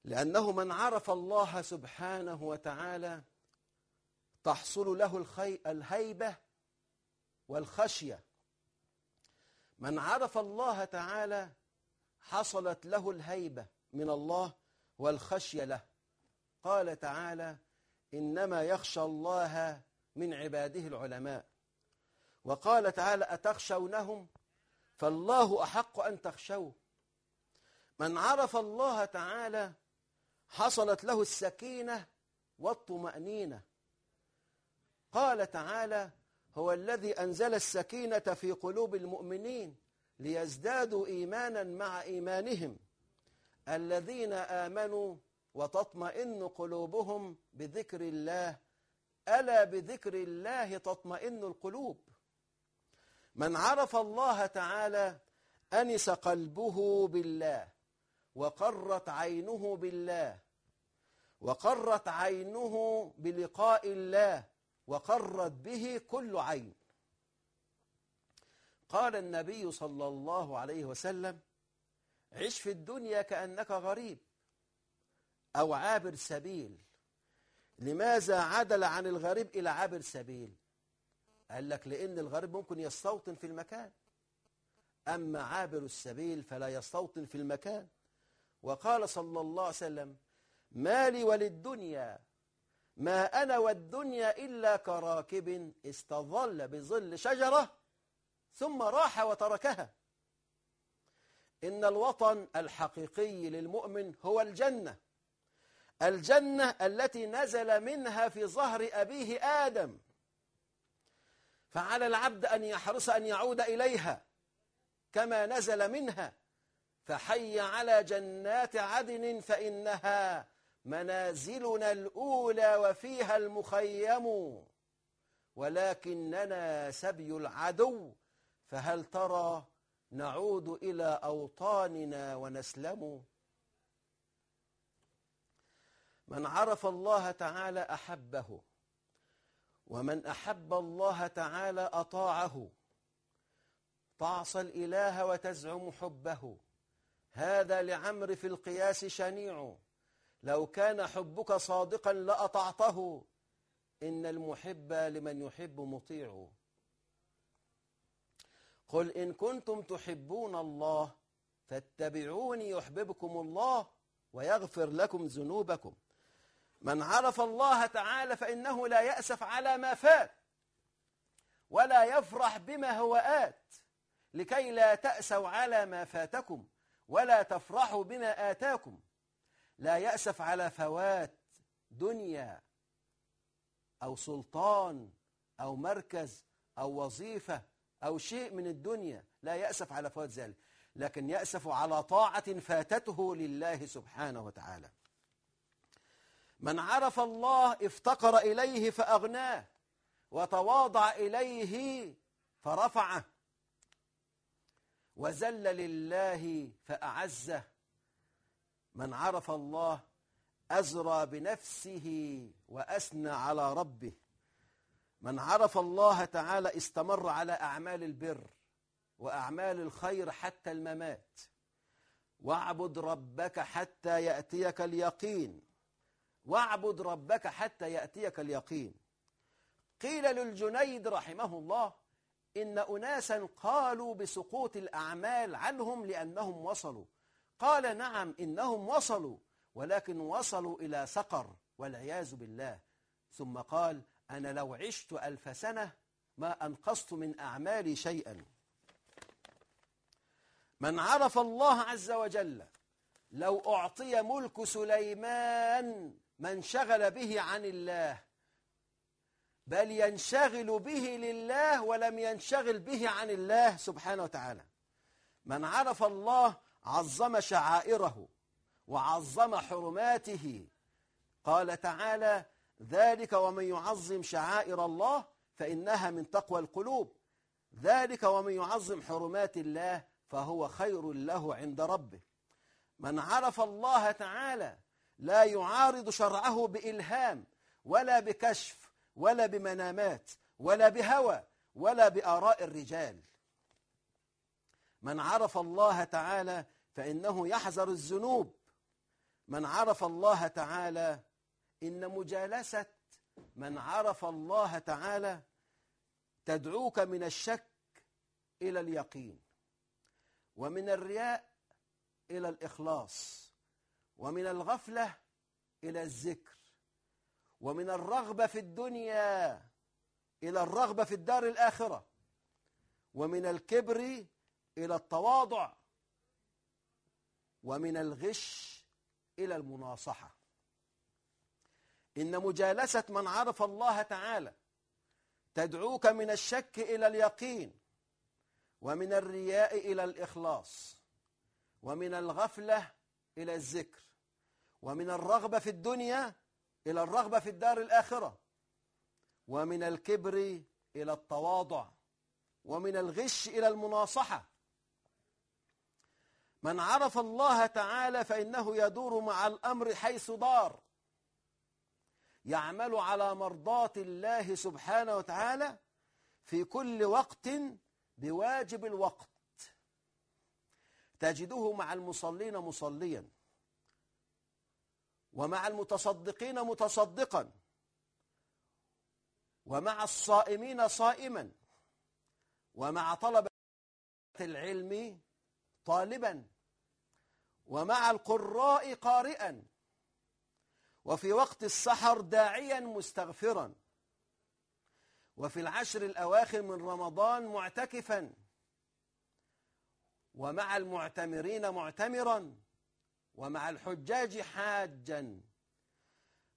لأنه من عرف الله سبحانه وتعالى تحصل له الخي... الهيبة والخشية. من عرف الله تعالى حصلت له الهيبة من الله والخشية له. قال تعالى إنما يخشى الله من عباده العلماء. وقال تعالى أتخشونهم فالله أحق أن تخشوه. من عرف الله تعالى حصلت له السكينة والطمأنينة. قال تعالى هو الذي أنزل السكينة في قلوب المؤمنين ليزدادوا إيمانا مع إيمانهم. الذين آمنوا وتطمئن قلوبهم بذكر الله. ألا بذكر الله تطمئن القلوب؟ من عرف الله تعالى أنس قلبه بالله وقرت عينه بالله وقرت عينه بلقاء الله وقرت به كل عين. قال النبي صلى الله عليه وسلم عش في الدنيا كأنك غريب أو عابر سبيل لماذا عدل عن الغريب إلى عابر سبيل؟ قال لك لأن الغريب ممكن يستوطن في المكان. أما عابر السبيل فلا يستوطن في المكان. وقال صلى الله عليه وسلم ما لي وللدنيا ما أنا والدنيا إلا كراكب استظل بظل شجرة ثم راح وتركها. إن الوطن الحقيقي للمؤمن هو الجنة. الجنة التي نزل منها في ظهر أبيه آدم. فعلى العبد أن يحرص أن يعود إليها كما نزل منها. فحي على جنات عدن فإنها منازلنا الأولى وفيها المخيم. ولكننا سبي العدو فهل ترى نعود إلى أوطاننا ونسلم؟ من عرف الله تعالى أحبه ومن أحب الله تعالى أطاعه تعصى الإله وتزعم حبه. هذا لعمر في القياس شنيع. لو كان حبك صادقا لأطعته. إن المحب لمن يحب مطيع. قل إن كنتم تحبون الله فاتبعوني يحببكم الله ويغفر لكم ذنوبكم. من عرف الله تعالى فإنه لا يأسف على ما فات ولا يفرح بما هو آت لكي لا تأسوا على ما فاتكم ولا تفرحوا بما آتاكم. لا يأسف على فوات دنيا أو سلطان أو مركز أو وظيفة أو شيء من الدنيا. لا يأسف على فوات ذلك لكن يأسف على طاعة فاتته لله سبحانه وتعالى. من عرف الله افتقر إليه فأغناه وتواضع إليه فرفعه وذل لله فأعزه. من عرف الله أزرى بنفسه وأثنى على ربه. من عرف الله تعالى استمر على أعمال البر وأعمال الخير حتى الممات. واعبد ربك حتى يأتيك اليقين. واعبد ربك حتى يأتيك اليقين. قيل للجنيد رحمه الله إن أناسا قالوا بسقوط الأعمال عنهم لأنهم وصلوا. قال نعم إنهم وصلوا ولكن وصلوا إلى سقر والعياذ بالله. ثم قال أنا لو عشت ألف سنة ما أنقصت من أعمالي شيئا. من عرف الله عز وجل لو أعطي ملك سليمان من شغل به عن الله بل ينشغل به لله ولم ينشغل به عن الله سبحانه وتعالى. من عرف الله عظم شعائره وعظم حرماته. قال تعالى ذلك ومن يعظم شعائر الله فإنها من تقوى القلوب. ذلك ومن يعظم حرمات الله فهو خير له عند ربه. من عرف الله تعالى لا يعارض شرعه بإلهام ولا بكشف ولا بمنامات ولا بهوى ولا بآراء الرجال. من عرف الله تعالى فإنه يحذر الذنوب. من عرف الله تعالى إن مجالسة. من عرف الله تعالى تدعوك من الشك إلى اليقين ومن الرياء إلى الإخلاص. ومن الغفلة إلى الذكر ومن الرغبة في الدنيا إلى الرغبة في الدار الآخرة ومن الكبر إلى التواضع ومن الغش إلى المناصحة. إن مجالسة من عرف الله تعالى تدعوك من الشك إلى اليقين ومن الرياء إلى الإخلاص ومن الغفلة إلى الذكر. ومن الرغبة في الدنيا إلى الرغبة في الدار الآخرة. ومن الكبر إلى التواضع. ومن الغش إلى المناصحة. من عرف الله تعالى فإنه يدور مع الأمر حيث دار. يعمل على مرضاة الله سبحانه وتعالى في كل وقت بواجب الوقت. تجده مع المصلين مصليا ومع المتصدقين متصدقا ومع الصائمين صائما ومع طلبة العلم طالبا ومع القراء قارئا وفي وقت السحر داعيا مستغفرا وفي العشر الأواخر من رمضان معتكفا ومع المعتمرين معتمرا ومع الحجاج حاجا.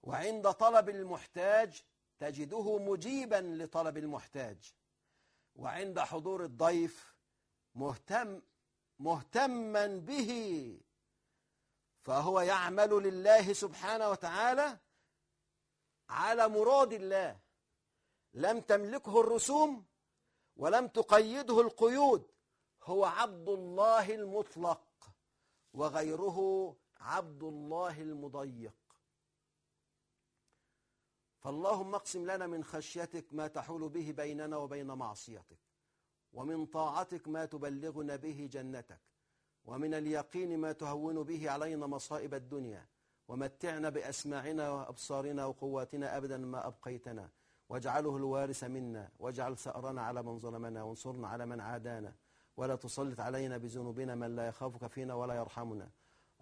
وعند طلب المحتاج تجده مجيبا لطلب المحتاج. وعند حضور الضيف مهتم مهتما به. فهو يعمل لله سبحانه وتعالى على مراد الله. لم تملكه الرسوم ولم تقيده القيود. هو عبد الله المطلق وغيره عبد الله المضيق. فاللهم اقسم لنا من خشيتك ما تحول به بيننا وبين معصيتك ومن طاعتك ما تبلغنا به جنتك ومن اليقين ما تهون به علينا مصائب الدنيا. ومتعنا بأسماعنا وأبصارنا وقواتنا أبدا ما أبقيتنا. واجعله الوارث منا واجعل ثأرنا على من ظلمنا وانصرنا على من عادانا. ولا تسلط علينا بذنوبنا من لا يخافك فينا ولا يرحمنا.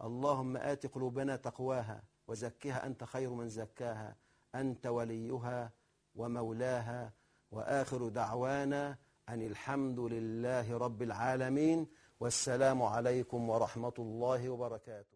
اللهم آت قلوبنا تقواها وزكها أنت خير من زكاها. أنت وليها ومولاها. وآخر دعوانا أن الحمد لله رب العالمين. والسلام عليكم ورحمة الله وبركاته.